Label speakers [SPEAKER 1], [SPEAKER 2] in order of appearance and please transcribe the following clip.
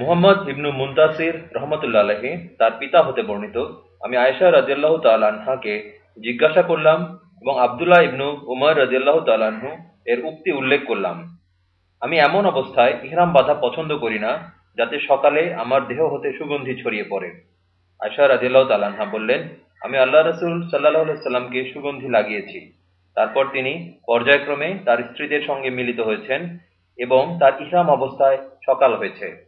[SPEAKER 1] মুহাম্মদ ইবনু মুন্তাসির রহমতুল্লাহ আলাহি তার পিতা হতে বর্ণিত। আমি আয়েশা রাজিয়াল্লাহ তাল্লাহাকে জিজ্ঞাসা করলাম এবং আবদুল্লাহ ইবনু উমর রাজিয়াল্লাহ তালাহু এর উক্তি উল্লেখ করলাম। আমি এমন অবস্থায় ইহরাম বাধা পছন্দ করি না, যাতে সকালে আমার দেহ হতে সুগন্ধি ছড়িয়ে পড়ে। আয়সা রাজিয়াল্লাহ তাল্লাহা বললেন, আমি আল্লাহ রসুল সাল্লাহ সাল্লামকে সুগন্ধি লাগিয়েছি। তারপর তিনি পর্যায়ক্রমে তার স্ত্রীদের সঙ্গে মিলিত হয়েছেন এবং তার ইহরাম অবস্থায় সকাল হয়েছে।